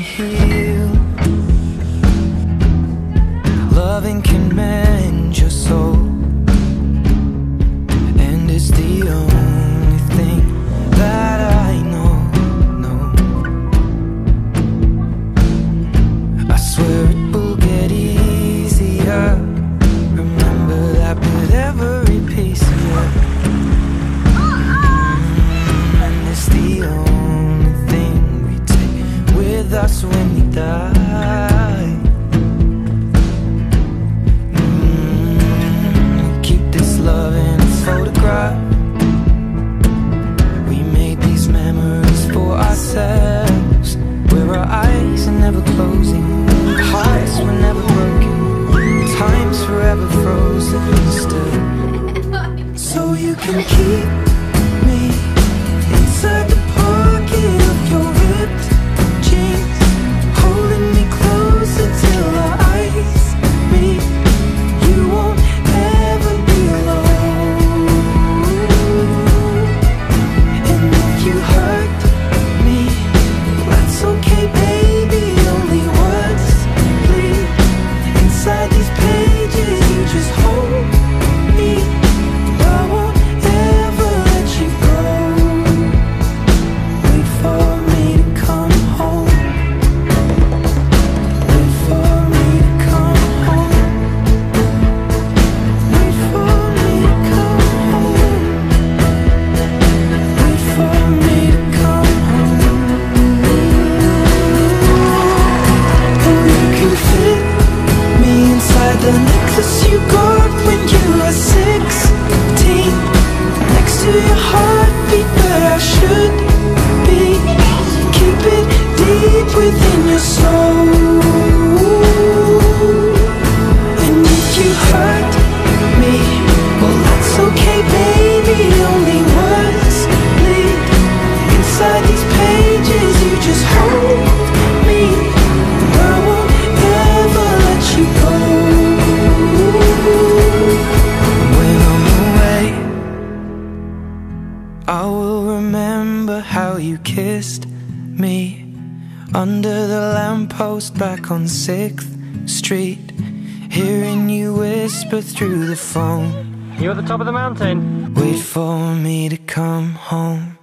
heal. Loving can mend your soul. And it's the only thing that I know. No. I swear it will keep your heartbeat where I should be. Keep it deep within your remember how you kissed me under the lamppost back on 6th Street. Hearing you whisper through the phone. You're at the top of the mountain? Wait for me to come home.